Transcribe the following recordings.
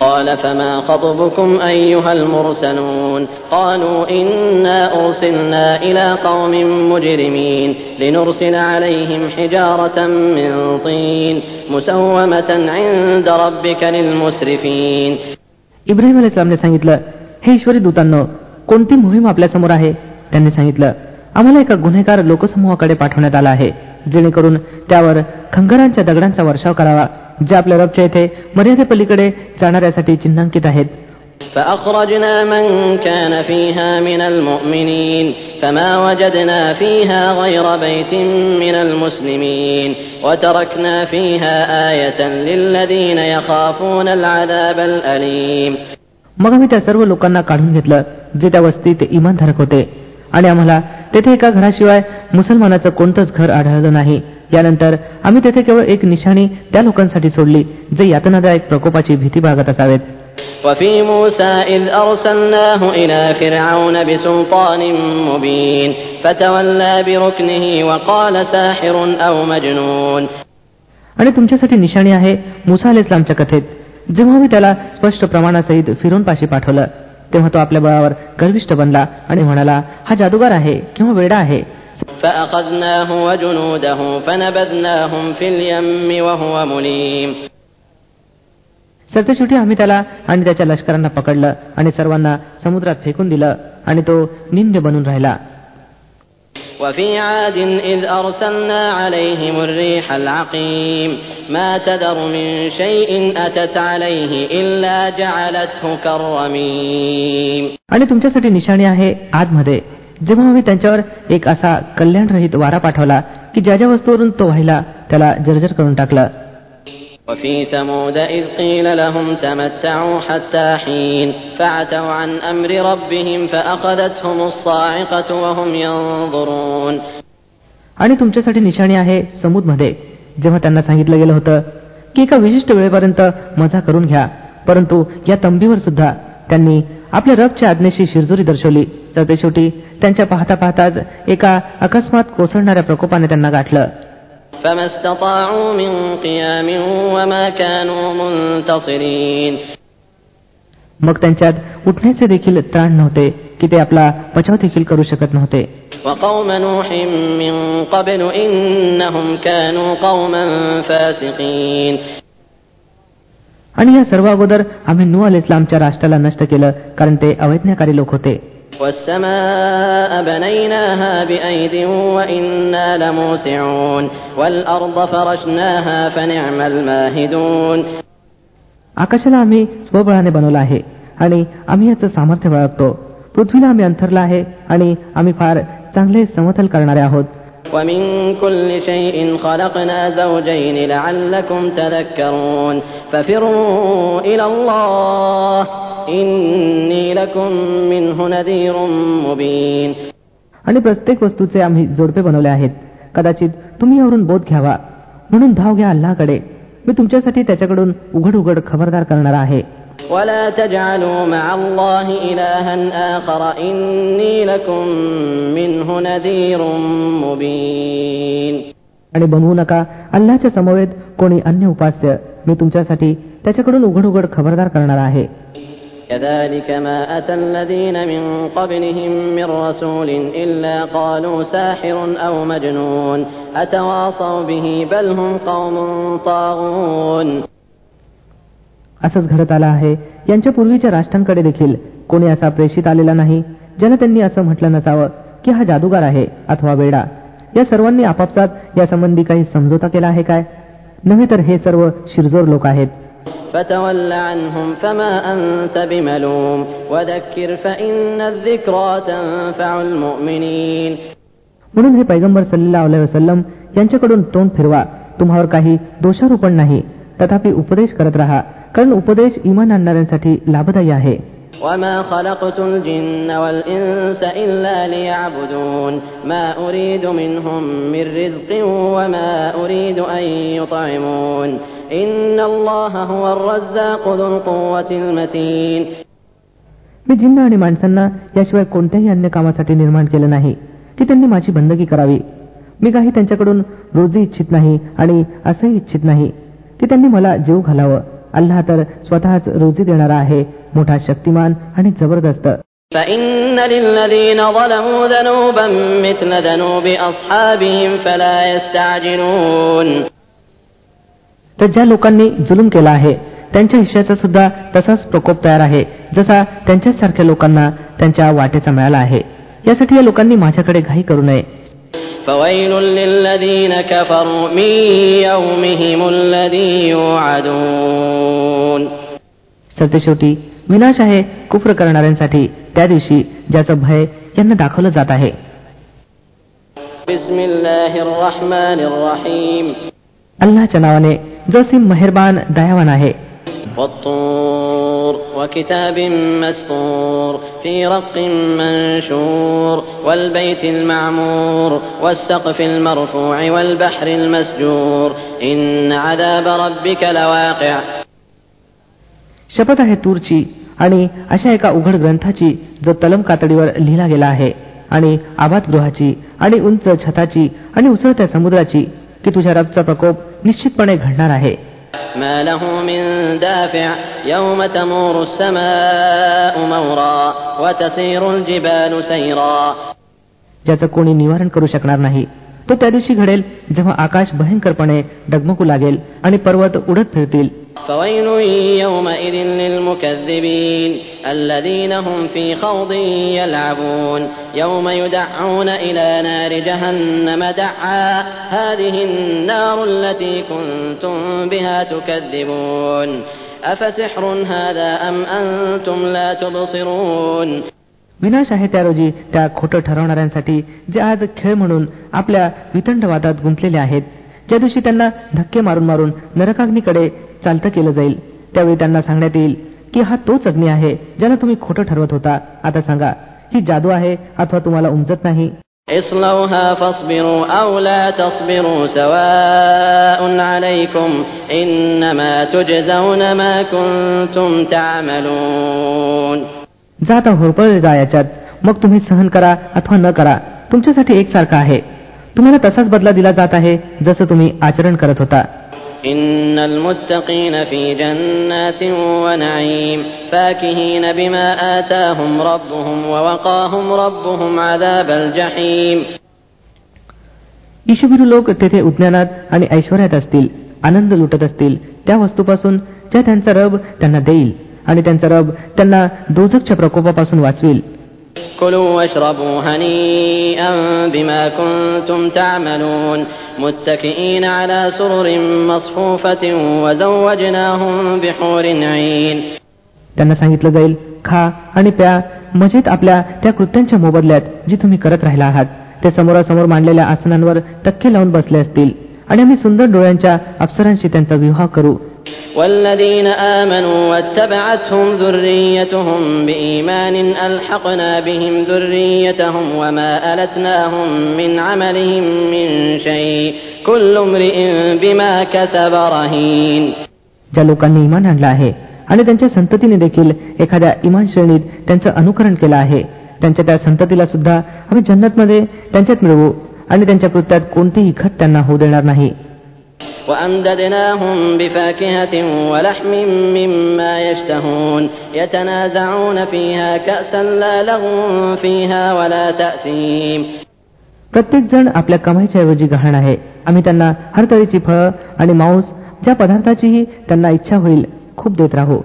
قال فما خطبكم أيها المرسلون قالوا إنا أرسلنا إلى قوم مجرمين لنرسل عليهم حجارة من طين مسومة عند ربك للمسرفين इब्राहिम अल इस्लामने सांगितलं हे ईश्वरी दूतांनो कोणती मोहीम आपल्यासमोर आहे त्यांनी सांगितलं आम्हाला एका गुन्हेगार लोकसमूहाकडे पाठवण्यात आला आहे जेणेकरून त्यावर खंगरांच्या दगडांचा वर्षाव करावा जे आपल्या रबच्या येथे मर्यादेपलीकडे जाणाऱ्यासाठी चिन्हांकित आहेत فأخرجنا من كان فيها من المؤمنين فما وجدنا فيها غير بيت من المسلمين وتركنا فيها آية للذين يخافون العذاب الأليم मग आम्ही त्या सर्व लोकांना काढून घेतलं जे त्या वस्तीत इमानधारक होते आणि आम्हाला तेथे एका घराशिवाय मुसलमानाचं कोणतंच घर आढळलं नाही यानंतर आम्ही तेथे केवळ एक निशाणी त्या लोकांसाठी सोडली जे यातनादायक प्रकोपाची भीती बाळगत असावेत وفي موسى إذ أرسلناه إلى فرعون بسلطان مبين فتولى بركنه وقال ساحر أو مجنون आणि तुमच्यासाठी निशाणी आहे मुसा अल इस्लामच्या कथेत जेव्हा मी त्याला स्पष्ट प्रमाणासहित फिरून पाशी पाठवलं तेव्हा तो आपल्या बळावर गर्विष्ठ बनला आणि म्हणाला हा जादूगार आहे किंवा वेडा आहे فأخذناه وجنوده فنبذناهم في اليم وهو مليم सरतेशेवटी आम्ही त्याला आणि त्याच्या लष्करांना पकडलं आणि सर्वांना समुद्रात फेकून दिलं आणि तो निंद्य बनून राहिला وفي عاد إذ أرسلنا عليهم الريح العقيم ما تذر من شيء أتت عليه إلا جعلته كالرميم आणि तुमच्यासाठी निशाणी आहे आतमध्ये जेव्हा आम्ही त्यांच्यावर एक असा कल्याणरहित वारा पाठवला की ज्या ज्या वस्तूवरून तो व्हायला त्याला जर्जर करून टाकलं وفي ثمود إذ قيل لهم تمتعوا حتى حين فعتوا عن أمر ربهم فأخذتهم الصاعقة وهم ينظرون आणि तुमच्यासाठी निशाणी आहे समुदमध्ये जेव्हा त्यांना सांगितलं गेलं होतं की एका विशिष्ट वेळेपर्यंत मजा करून घ्या परंतु या तंबीवर सुद्धा त्यांनी आपल्या रबच्या आज्ञेशी शिरजोरी दर्शवली जाते शेवटी त्यांच्या पाहता पाहताच एका अकस्मात कोसळणाऱ्या प्रकोपाने त्यांना गाठलं. मग त्यांच्यात उठण्याचे देखील त्राण नव्हते की ते आपला बचाव देखील करू शकत नव्हते. आणि या सर्व अगोदर आम्ही नू अल इस्लामच्या राष्ट्राला नष्ट केलं कारण ते अवैज्ञाकारी लोक होते. والسماء بنيناها بأيد وإنا لموسعون والأرض فرشناها فنعم الماهدون आकाशाला आम्ही स्वबळाने बनवलं आहे आणि आम्ही याचं सामर्थ्य बाळगतो पृथ्वीला आम्ही अंथरलं आहे आणि आम्ही फार चांगले समतल करणारे आहोत ومن كل شيء خلقنا زوجين لعلكم تذكرون ففروا إلى الله إني لكم منه نذير مبين आणि प्रत्येक वस्तूचे आम्ही जोडपे बनवले आहेत कदाचित तुम्ही यावरून बोध घ्यावा म्हणून धाव घ्या अल्लाकडे मी तुमच्यासाठी त्याच्याकडून उघड उघड खबरदार करणार आहे ولا تجعلوا مع الله إلها آخر إني لكم منه نذير مبين आणि बनवू नका अल्लाच्या समवेत कोणी अन्य उपास्य मी तुमच्यासाठी त्याच्याकडून उघड उघड खबरदार करणार आहे كذلك ما أتى الذين من قبلهم من رسول إلا قالوا ساحر أو مجنون أتواصوا به بل هم قوم طاغون असंच घडत आलं आहे. यांच्या पूर्वीच्या राष्ट्रांकडे देखील कोणी असा प्रेषित आलेला नाही. ज्यानं त्यांनी असं म्हटलं नसावं की हा जादूगार आहे अथवा वेडा. या सर्वांनी आपापसात या संबंधी काही समझोता केला आहे काय? नव्हे तर हे सर्व शिरजोर लोक आहेत. म्हणून हे पैगंबर सल्लेला वसलम यांच्याकडून तोंड फिरवा. तुम्हावर काही दोषारोपण नाही. तथापि उपदेश करत राहा. कारण उपदेश इमान आणणाऱ्यांसाठी लाभदायी आहे وما خلقت الجن والإنس إلا ليعبدون ما أريد منهم من رزق وما أريد أن يطعمون إن الله هو الرزاق ذو القوة المتين मी जिन्न आणि माणसांना याशिवाय कोणत्याही अन्य कामासाठी निर्माण केलं नाही की त्यांनी माझी बंदगी करावी मी काही त्यांच्याकडून रोजी इच्छित नाही आणि असंही इच्छित नाही की त्यांनी मला जीव घालावं अल्लाह तर स्वतःच रोजी देणारा आहे मोठा शक्तिमान आणि जबरदस्त فإن للذين ظلموا ذنوبا مثل ذنوب أصحابهم فلا يستعجلون तर ज्या लोकांनी जुलूम केला आहे त्यांच्या हिश्श्याचा सुद्धा तसाच प्रकोप तयार आहे जसा त्यांच्याच सारख्या लोकांना त्यांच्या वाटेचा मिळाला आहे यासाठी या लोकांनी माझ्याकडे घाई करू नये فويل للذين كفروا من يومهم الذي يوعدون सरतेशेवटी विनाश आहे कुफ्र करणाऱ्यांसाठी त्या दिवशी ज्याचं भय यांना दाखवलं जात आहे بسم الله الرحمن الرحيم अल्लाच्या नावाने जो सिम मेहरबान दयावान आहे والطور وكتاب مسطور في رق منشور والبيت المعمور والسقف المرفوع والبحر المسجور إن عذاب ربك لواقع शपथ आहे तूरची आणि अशा एका उघड ग्रंथाची जो तलम कातडीवर लिहिला गेला आहे आणि आबाद गृहाची आणि उंच छताची आणि उसळत्या समुद्राची की तुझ्या रबचा प्रकोप निश्चितपणे घडणार आहे ما له من دافع يوم تمور السماء مورا وتسير الجبال سيرا ज्याचं कोणी निवारण करू शकणार नाही तो त्या दिवशी घडेल जेव्हा आकाश भयंकरपणे डगमगू लागेल आणि पर्वत उडत फिरतील فويل يومئذ للمكذبين الذين هم في خوض يلعبون يوم يدعون إلى نار جهنم دعا هذه النار التي كنتم بها تكذبون أفسحر هذا أم أنتم لا تبصرون विनाश आहे त्या रोजी त्या खोटं ठरवणाऱ्यांसाठी जे आज खेळ म्हणून आपल्या वितंडवादात गुंतलेले आहेत ज्या दिवशी त्यांना धक्के मारून मारून नरकाग्नीकडे चालतं केलं जाईल. त्यावेळी त्यांना सांगण्यात येईल की हा तोच अग्नी आहे ज्याला तुम्ही खोटं ठरवत होता. आता सांगा ही जादू आहे अथवा तुम्हाला उमजत नाही? जा आता होरपळले जा याच्यात. मग तुम्ही सहन करा अथवा न करा. तुमच्यासाठी एकसारखा आहे. तुम्हाला तसाच बदला दिला जात आहे जसं तुम्ही आचरण करत होता. إن المتقين في جنات ونعيم فاكهين بما آتاهم ربهم ووقاهم ربهم عذاب الجحيم ईशभिरू लोक तेथे उज्ञानात आणि ऐश्वर्यात असतील आनंद लुटत असतील त्या वस्तूपासून ज्या त्यांचा रब त्यांना देईल आणि त्यांचा रब त्यांना दोजकच्या प्रकोपापासून वाचवेल كلوا واشربوا هنيئا بما كنتم تعملون متكئين على سرر مصفوفة وزوجناهم بحور عين त्यांना सांगितलं जाईल खा आणि प्या मजेत आपल्या त्या कृत्यांच्या मोबदल्यात जी तुम्ही करत राहिला आहात ते समोरासमोर मांडलेल्या आसनांवर टक्के लावून बसले असतील आणि आम्ही सुंदर डोळ्यांच्या अप्सरांशी त्यांचा विवाह करू والذين آمنوا واتبعتهم ذريتهم بإيمان ألحقنا بهم ذريتهم وما ألتناهم من عملهم من شيء كل امرئ بما كسب رهين ज्या लोकांनी इमान आणलं आहे आणि त्यांच्या संततीने देखील एखाद्या इमान श्रेणीत त्यांचं अनुकरण केलं आहे त्यांच्या त्या संततीला सुद्धा आम्ही जन्नतमध्ये त्यांच्यात मिळवू आणि त्यांच्या कृत्यात कोणतीही घट त्यांना होऊ देणार नाही وأمددناهم بفاكهة ولحم مما يشتهون يتنازعون فيها كأسا لا لغو فيها ولا تأثيم प्रत्येक जण आपल्या कमाईच्या ऐवजी गहाण आहे आम्ही त्यांना हर तऱ्हेची फळं आणि मांस ज्या पदार्थाचीही त्यांना इच्छा होईल खूप देत राहू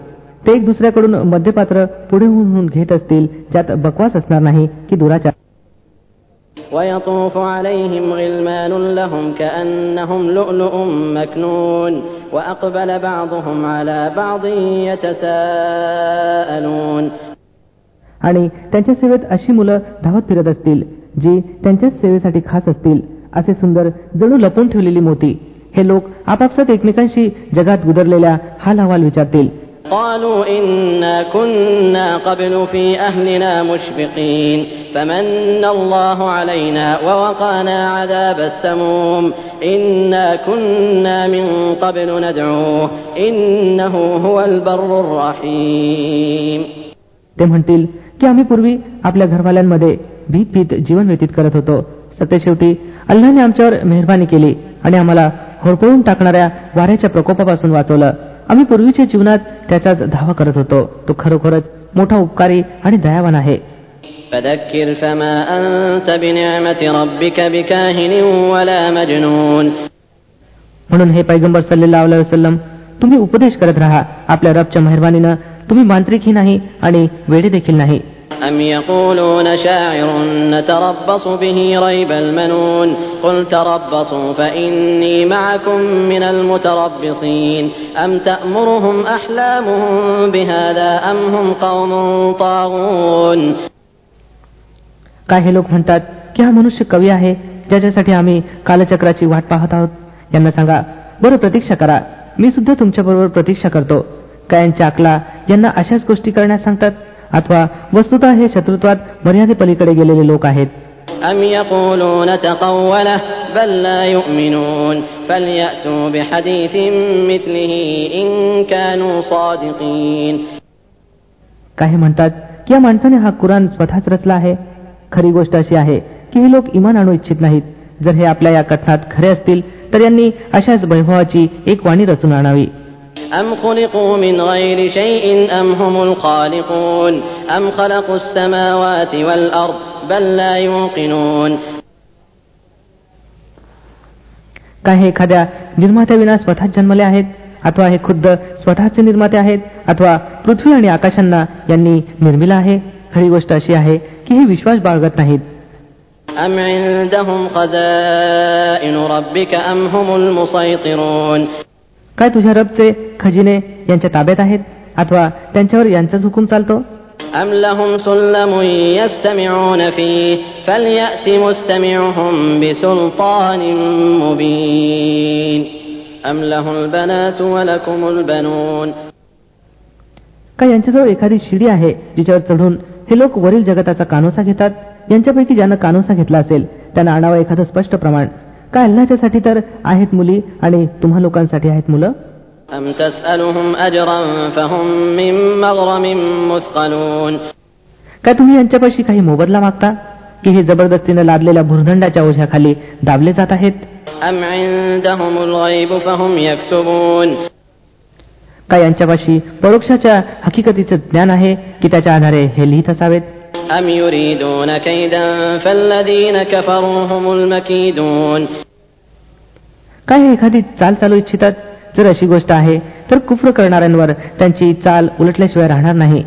ते एक दुसऱ्याकडून मध्यपात्र पुढे होऊन घेत असतील ज्यात बकवास असणार नाही की दुराचार ويطوف عليهم غلمان لهم كأنهم لؤلؤ مكنون وأقبل بعضهم على بعض يتساءلون आणि त्यांच्या सेवेत अशी मुलं धावत फिरत असतील जी त्यांच्याच सेवेसाठी खास असतील असे सुंदर जणू लपून ठेवलेली मोती हे लोक आपापसात एकमेकांशी जगात गुदरलेल्या हाल अहवाल विचारतील قالوا إنا كنا قبل في أهلنا مشفقين فمن الله علينا ووقانا عذاب السموم إنا كنا من قبل ندعوه إنه هو البر الرحيم ते म्हणतील की आम्ही पूर्वी आपल्या घरवाल्यांमध्ये भीत भीत जीवन व्यतीत करत होतो सत्य शेवटी अल्लाने आमच्यावर मेहरबानी केली आणि आम्हाला होरपळून टाकणाऱ्या वाऱ्याच्या प्रकोपापासून वाचवलं आम्ही पूर्वीच्या जीवनात त्याचाच धावा करत होतो. तो खरोखरच मोठा उपकारी आणि दयावान आहे. म्हणून हे पैगंबर सल्लेला वसलम तुम्ही उपदेश करत राहा. आपल्या रबच्या मेहरबानीनं तुम्ही मांत्रिकही नाही आणि वेळी देखील नाही. أم يقولون شاعر نتربص به ريب المنون قل تربصوا فإني معكم من المتربصين أم تأمرهم أحلامهم بهذا أم هم قوم طاغون काय हे लोक म्हणतात की हा मनुष्य कवी आहे ज्याच्यासाठी आम्ही कालचक्राची वाट पाहत आहोत यांना सांगा बरं प्रतीक्षा करा मी सुद्धा तुमच्याबरोबर प्रतीक्षा करतो काय यांच्या अकला यांना अशाच गोष्टी करण्यास सांगतात अथवा वस्तुतः हे शत्रुत्वात मर्यादेपलीकडे गेलेले लोक आहेत أم يقولون تقوله بل لا يؤمنون فليأتوا بحديث مثله إن كانوا صادقين काही म्हणतात की या माणसाने हा कुरान स्वतःच रचला आहे खरी गोष्ट अशी आहे की हे लोक इमान आणू इच्छित नाहीत जर हे आपल्या या कथनात खरे असतील तर यांनी अशाच वैभवाची एक वाणी रचून आणावी أم خلقوا من غير شيء أم هم الخالقون أم خلقوا السماوات والأرض بل لا يوقنون काय हे एखाद्या निर्मात्याविना स्वतःच जन्मले आहेत अथवा हे खुद्द स्वतःचे निर्माते आहेत अथवा पृथ्वी आणि आकाशांना यांनी निर्मिला आहे खरी गोष्ट अशी आहे की हे विश्वास बाळगत नाहीत أم عندهم خزائن ربك أم هم المسيطرون काय तुझ्या रबचे खजिने यांच्या ताब्यात आहेत अथवा त्यांच्यावर यांचाच हुकूम चालतो أم لهم سلم يستمعون فيه فليأت مستمعهم بسلطان مبين أم له البنات ولكم البنون काय यांच्याजवळ एखादी शिडी आहे जिच्यावर चढून हे लोक वरील जगताचा कानोसा घेतात यांच्यापैकी ज्यानं कानोसा घेतला असेल त्यांना आणावं एखादं स्पष्ट प्रमाण काय अल्लाच्यासाठी तर आहेत मुली आणि तुम्हा लोकांसाठी आहेत मुलं أم تسألهم أجرا فهم من مغرم مثقلون काय तुम्ही यांच्यापाशी काही मोबदला मागता की हे जबरदस्तीनं लादलेल्या भुर्दंडाच्या ओझ्याखाली दाबले जात आहेत أم عندهم الغيب فهم يكتبون काय यांच्यापाशी परोक्षाच्या हकीकतीचं ज्ञान आहे की त्याच्या आधारे हे लिहित असावेत أم يريدون كيدا فالذين كفروا هم المكيدون काय हे एखादी चाल चालू इच्छितात जर अशी गोष्ट आहे तर कुफ्र करणाऱ्यांवर त्यांची चाल उलटल्याशिवाय राहणार नाही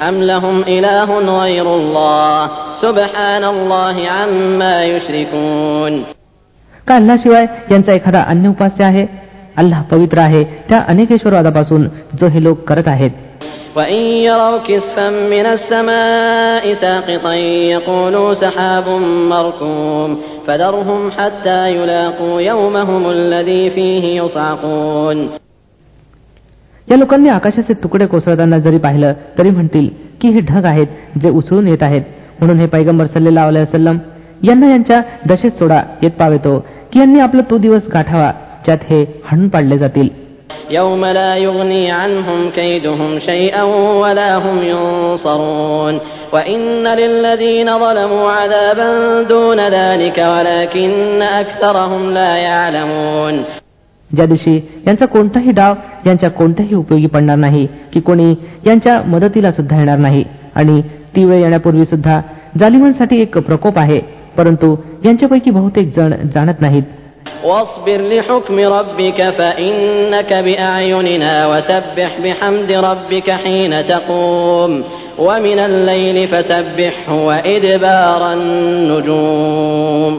أم لهم إله غير الله سبحان الله عما يشركون का अल्लाशिवाय यांचा एखादा अन्य उपास्य आहे अल्लाह पवित्र आहे त्या अनेकेश्वरवादापासून जो हे लोक करत आहेत وإن يروا كسفا من السماء ساقطا يقولوا سحاب مركوم فذرهم حتى يلاقوا يومهم الذي فيه يصعقون या लोकांनी आकाशाचे तुकडे कोसळताना जरी पाहिलं तरी म्हणतील की हे ढग आहेत जे उसळून येत आहेत म्हणून हे पैगंबर सल्लेला वसलम यांना यांच्या दशेत सोडा येत पावेतो की यांनी आपला तो दिवस गाठावा ज्यात हे हाणून पाडले जातील يوم لا يغني عنهم كيدهم شيئا ولا هم ينصرون وإن للذين ظلموا عذابا دون ذلك ولكن أكثرهم لا يعلمون ज्या दिवशी यांचा कोणताही डाव यांच्या कोणत्याही उपयोगी पडणार नाही की कोणी यांच्या मदतीला सुद्धा येणार नाही आणि ती वेळ येण्यापूर्वी सुद्धा जालिमांसाठी एक प्रकोप आहे परंतु यांच्यापैकी बहुतेक जण जाणत नाहीत واصبر لحكم ربك فإنك بأعيننا وسبح بحمد ربك حين تقوم ومن الليل فسبحه وإدبار النجوم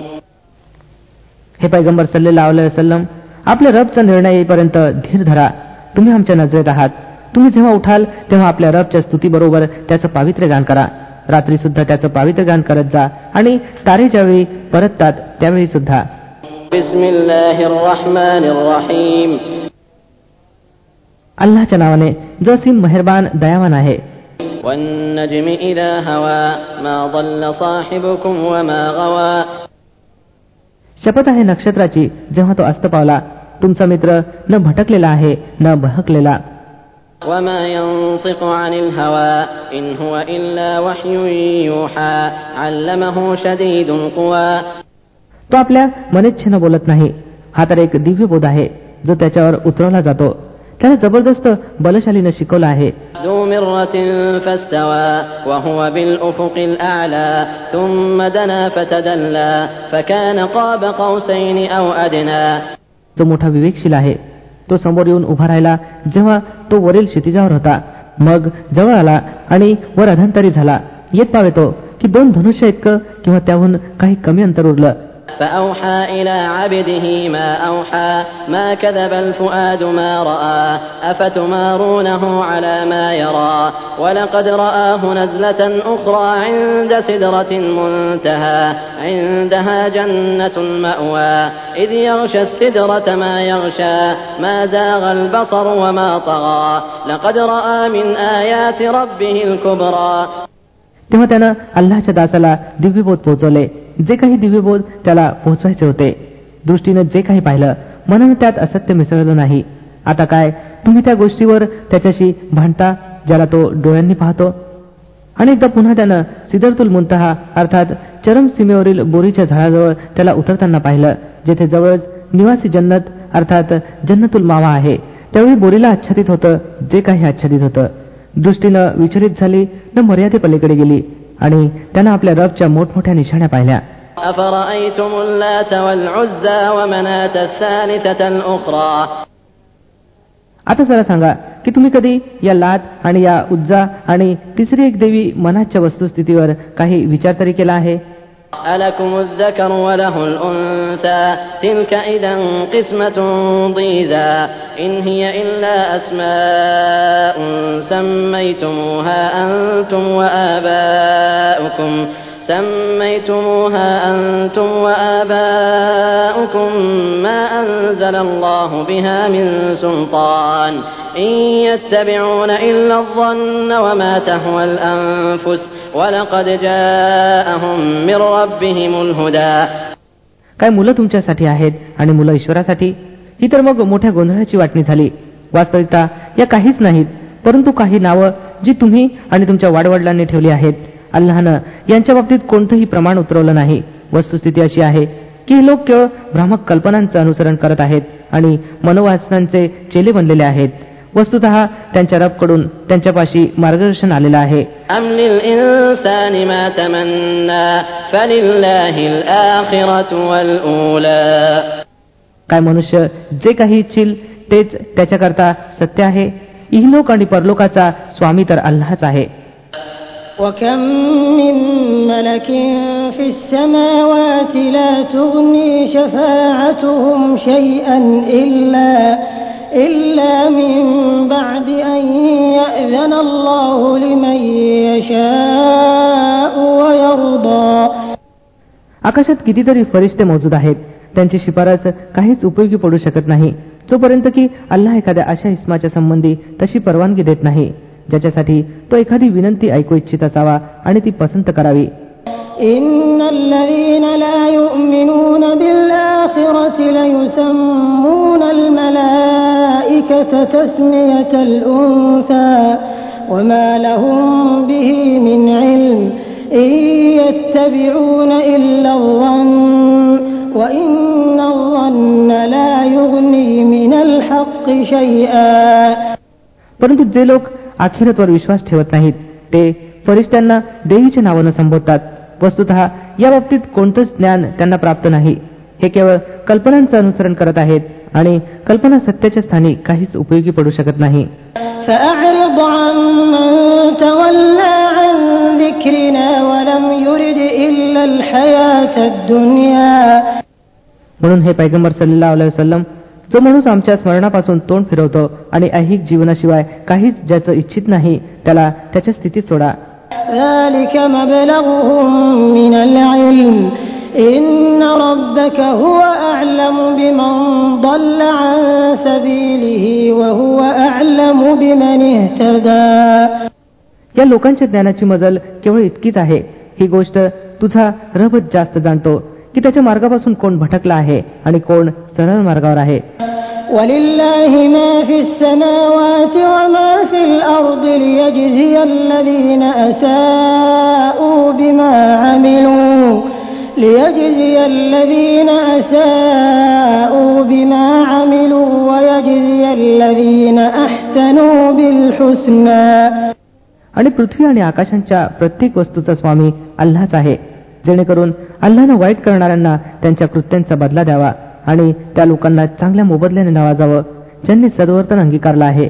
हे पैगंबर सल्लेला वसलम आपल्या रबचा निर्णय येईपर्यंत धीर धरा तुम्ही आमच्या नजरेत आहात तुम्ही जेव्हा उठाल तेव्हा आपल्या रबच्या स्तुतीबरोबर त्याचं पावित्र्य गान करा रात्री सुद्धा त्याचं पावित्र्य गान करत जा आणि तारे ज्यावेळी परततात त्यावेळी सुद्धा अल्लाच्या नावाने जो सिम मेहरबान दयावान आहे والنجم إذا هوى ما ضل صاحبكم وما غوى शपथ आहे नक्षत्राची जेव्हा तो अस्त पावला तुमचा मित्र न भटकलेला आहे न बहकलेला وما ينطق عن الهوى إن هو إلا وحي يوحى علمه شديد القوى तो आपल्या मनेच्छेनं बोलत नाही. हा तर एक दिव्य बोध आहे जो त्याच्यावर उतरवला जातो. त्याने जबरदस्त बलशालीनं शिकवलं आहे. जो मोठा विवेकशील आहे तो समोर येऊन उभा राहिला जेव्हा तो वरील क्षितिजावर होता. मग जवळ आला आणि वर अधांतरी झाला. येत पावेतो की दोन धनुष्य इतकं किंवा त्याहून काही कमी अंतर उरलं. فأوحى إلى عبده ما أوحى ما كذب الفؤاد ما رأى أفتمارونه على ما يرى ولقد رآه نزلة أخرى عند سدرة منتهى عندها جنة المأوى إذ يغشى السدرة ما يغشى ما زاغ البصر وما طغى لقد رأى من آيات ربه الكبرى तेव्हा त्यानं अल्लाच्या दासाला दिव्यबोध पोहोचवले जे काही दिव्यबोध त्याला पोहोचवायचे होते. दृष्टीनं जे काही पाहिलं मनानं त्यात असत्य मिसळलं नाही. आता काय? तुम्ही त्या गोष्टीवर त्याच्याशी भांडता ज्याला तो डोळ्यांनी पाहतो? अनेकदा पुन्हा त्यानं सिदरतुल मुंतहा अर्थात चरम सीमेवरील बोरीच्या झाडाजवळ त्याला उतरताना पाहिलं जेथे जवळच निवासी जन्नत अर्थात जन्नतुल मावा आहे. त्यावेळी बोरीला आच्छादित होतं जे काही आच्छादित होतं. दृष्टीनं विचलित झाली न मर्यादेपलीकडे गेली. आणि त्यांना आपल्या रबच्या मोठमोठ्या निशाण्या पाहिल्या. आता जरा सांगा की तुम्ही कधी या लात आणि या उज्जा आणि तिसरी एक देवी मनाच्या वस्तुस्थितीवर काही विचार तरी केला आहे? ألكم الذكر وله الأنثى. تلك إذا قسمة ضيزى. إن هي إلا أسماء سميتموها أنتم وآباؤكم. سميتموها أنتم وآباؤكم ما أنزل الله بها من سلطان. إن يتبعون إلا الظن وما تهوى الأنفس. ولقد جاءهم من ربهم الهدى काय मुलं तुमच्यासाठी आहेत आणि मुलं ईश्वरासाठी ही तर मग मोठ्या गोंधळाची वाटणी झाली वास्तविकता या काहीच नाहीत परंतु काही नावं जी तुम्ही आणि तुमच्या वाडवडिलांनी ठेवली आहेत अल्लाहनं यांच्या बाबतीत कोणतंही प्रमाण उतरवलं नाही वस्तुस्थिती अशी आहे की हे लोक केवळ भ्रामक कल्पनांचं अनुसरण करत आहेत आणि मनोवासनांचे चेले बनलेले आहेत वस्तुत त्यांच्या रबकडून त्यांच्यापाशी मार्गदर्शन आलेलं आहे أم للإنسان ما تمنى فلله الآخرة والأولى काय मनुष्य जे काही इच्छिल तेच त्याच्याकरता सत्य आहे इहलोक आणि परलोकाचा स्वामी तर अल्लाच आहे وكم من ملك في السماوات لا تغني شفاعتهم شيئا إلا إلا من بعد أن يأذن الله لمن يشاء ويرضى आकाशात कितीतरी फरिश्ते मौजूद आहेत त्यांची शिफारस काहीच उपयोगी पडू शकत नाही जोपर्यंत की अल्लाह एखाद्या अशा इस्माच्या संबंधी तशी परवानगी देत नाही ज्याच्यासाठी तो एखादी विनंती ऐकू इच्छित असावा आणि ती पसंत करावी إن الملائكة تسمية الأنثى وما لهم به من علم إن يتبعون إلا الظن وإن الظن لا يغني من الحق شيئا परंतु जे लोक अखिरतवर विश्वास ठेवत नाहीत ते फरिश्त्यांना देवीच्या नावानं संबोधतात वस्तुत या बाबतीत कोणतंच ज्ञान त्यांना प्राप्त नाही हे केवळ कल्पनांचं अनुसरण करत आहेत आणि कल्पना सत्याच्या स्थानी काहीच उपयोगी पडू शकत नाही. म्हणून हे पैगंबर सल्लेला सल्लम जो माणूस आमच्या स्मरणापासून तोंड फिरवतो आणि ऐहिक जीवनाशिवाय काहीच ज्याचं इच्छित नाही त्याला त्याच्या स्थितीत सोडा. ذلك مبلغهم من العلم إن ربك هو أعلم بمن ضل عن سبيله وهو أعلم بمن اهتدى या लोकांच्या ज्ञानाची मजल केवळ इतकीच आहे ही गोष्ट तुझा रबच जास्त जाणतो की त्याच्या मार्गापासून कोण भटकला आहे आणि कोण सरळ मार्गावर आहे ولله ما في السماوات وما في الأرض ليجزي الذين أساءوا بما عملوا ليجزي الذين أساءوا بما عملوا ويجزي الذين أحسنوا بالحسنى आणि पृथ्वी आणि आकाशांच्या प्रत्येक वस्तूचा स्वामी अल्लाच आहे जेणेकरून अल्लानं वाईट करणाऱ्यांना त्यांच्या कृत्यांचा बदला द्यावा आणि त्या लोकांना चांगल्या मोबदल्याने नवाजावं ज्यांनी सदवर्तन अंगीकारलं आहे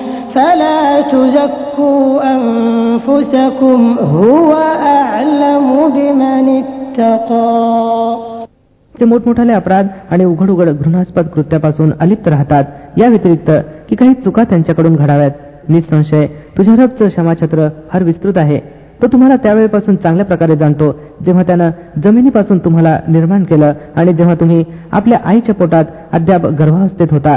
فلا تزكوا أنفسكم هو أعلم بمن اتقى ते मोठमोठाले अपराध आणि उघड उघड घृणास्पद कृत्यापासून अलिप्त राहतात या व्यतिरिक्त की काही चुका त्यांच्याकडून घडाव्यात निसंशय तुझ्या रबचं क्षमाछत्र फार विस्तृत आहे तो तुम्हाला त्यावेळेपासून चांगल्या प्रकारे जाणतो जेव्हा त्यानं जमिनीपासून तुम्हाला निर्माण केलं आणि जेव्हा तुम्ही आपल्या आईच्या पोटात अद्याप गर्भावस्थेत होता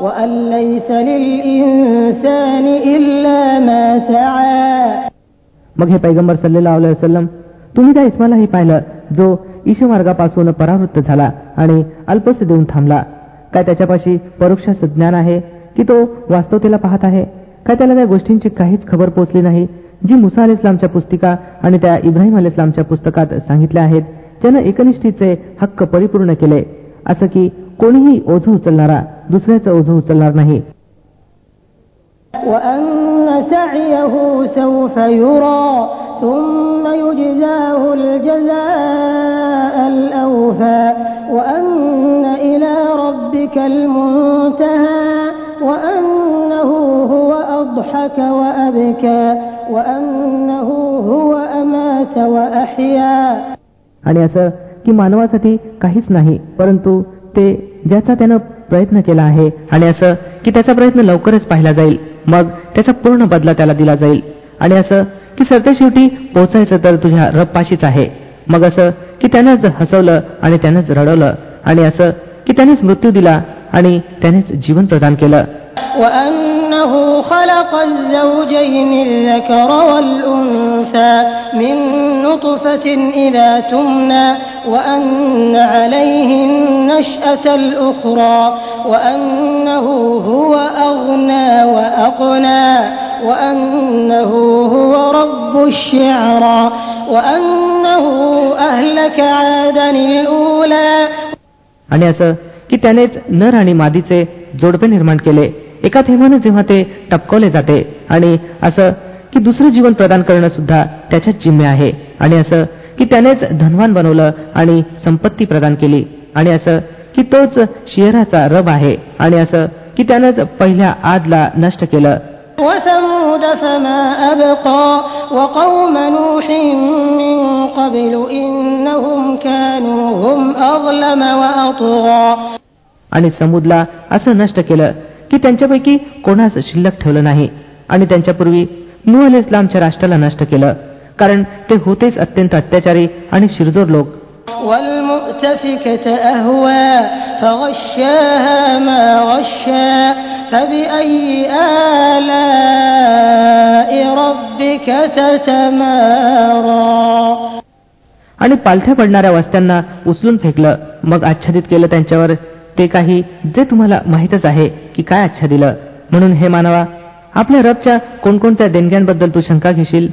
وأن ليس للإنسان إلا ما سعى मग हे पैगंबर सल्लेला वसलम तुम्ही त्या इस्मालाही पाहिलं जो ईशमार्गापासून परावृत्त झाला आणि अल्पस देऊन थांबला काय त्याच्यापाशी परोक्ष ज्ञान आहे की तो वास्तवतेला पाहत आहे काय त्याला त्या गोष्टींची काहीच खबर पोचली नाही जी मुसा अल इस्लामच्या पुस्तिका आणि त्या इब्राहिम अल इस्लामच्या पुस्तकात सांगितल्या आहेत ज्यानं एकनिष्ठीचे हक्क परिपूर्ण केले असं की कोणीही ओझं उचलणारा दुसऱ्याचं ओझं उचलणार नाही. आणि असं की मानवासाठी काहीच नाही परंतु ते ज्याचा त्यानं प्रयत्न केला आहे. आणि असं की त्याचा प्रयत्न लवकरच पाहिला जाईल. मग त्याचा पूर्ण बदला त्याला दिला जाईल. आणि असं की सरते शेवटी पोचायचं तर तुझ्या रप्पाशीच आहे. मग असं की त्यानंच हसवलं आणि त्यानंच रडवलं. आणि असं की त्यानेच मृत्यू दिला आणि त्यानेच जीवन प्रदान केलं. وأنه خلق الزوجين الذكر والأنثى من نطفة إذا تمنى وأن عليه النشأة الأخرى وأنه هو أغنى وأقنى وأنه هو رب الشعرى وأنه أهلك عادا الأولى आणि असं की त्यानेच नर आणि मादीचे जोडपे निर्माण केले एका थेंबानं जेव्हा ते टपकवले जाते आणि असं की दुसरं जीवन प्रदान करणं सुद्धा त्याच्याच जिम्मे आहे आणि असं की त्यानेच धनवान बनवलं आणि संपत्ती प्रदान केली आणि असं की तोच शियराचा रब आहे आणि असं की त्यानंच पहिल्या आदला नष्ट केलं. आणि समुदला असं नष्ट केलं की त्यांच्यापैकी कोणाच शिल्लक ठेवलं नाही. आणि त्यांच्यापूर्वी नू अल इस्लामच्या राष्ट्राला नष्ट केलं. कारण ते होतेच अत्यंत अत्याचारी आणि शिरजोर लोक. आणि पालथ्या पडणाऱ्या वस्त्यांना उचलून फेकलं. मग आच्छादित केलं त्यांच्यावर. ते काही जे तुम्हाला माहीतच आहे की काय आच्छादिलं म्हणून हे मानवा आपल्या रबच्या कोणकोणत्या देणग्यांबद्दल तू शंका घेशील?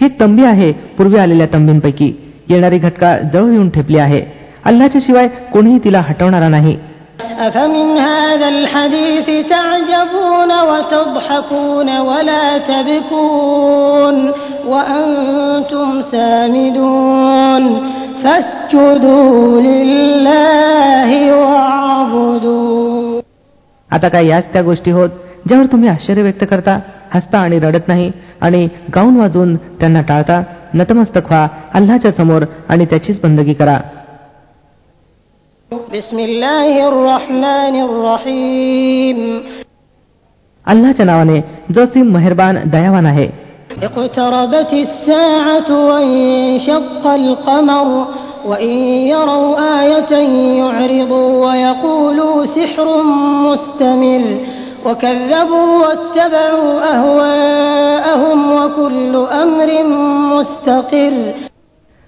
ही तंबी आहे पूर्वी आलेल्या तंबींपैकी. येणारी घटका जवळ येऊन ठेपली आहे. अल्लाच्या शिवाय कोणीही तिला हटवणारा नाही. أفمن هذا الحديث تعجبون وتضحكون ولا تبكون وأنتم سامدون فاسجدوا لله واعبدوا आता काय याच त्या गोष्टी होत ज्यावर तुम्ही आश्चर्य व्यक्त करता हसता आणि रडत नाही आणि गाऊन वाजवून त्यांना टाळता नतमस्तक व्हा अल्लाच्या समोर आणि त्याचीच बंदगी करा अल्लाच्या नावाने जो सिम मेहरबान दयावान आहे اقتربت الساعة وانشق القمر وإن يروا آية يعرضوا ويقولوا سحر مستمر وكذبوا واتبعوا أهواءهم وكل أمر مستقر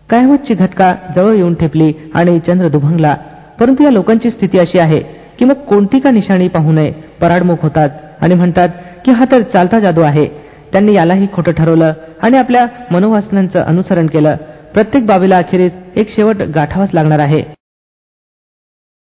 कायमतची घटका जवळ येऊन ठेपली आणि चंद्र दुभंगला परंतु या लोकांची स्थिती अशी आहे की मग कोणती का निशाणी पाहू नये? पराडमुख होतात आणि म्हणतात की हा तर चालता जादू आहे. त्यांनी यालाही खोटं ठरवलं आणि आपल्या मनोवासनांचं अनुसरण केलं. प्रत्येक बाबीला अखेरीस एक शेवट गाठावाच लागणार आहे.